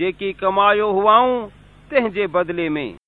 جيڪي ڪمايو هئا تنهن جي بدلي ۾.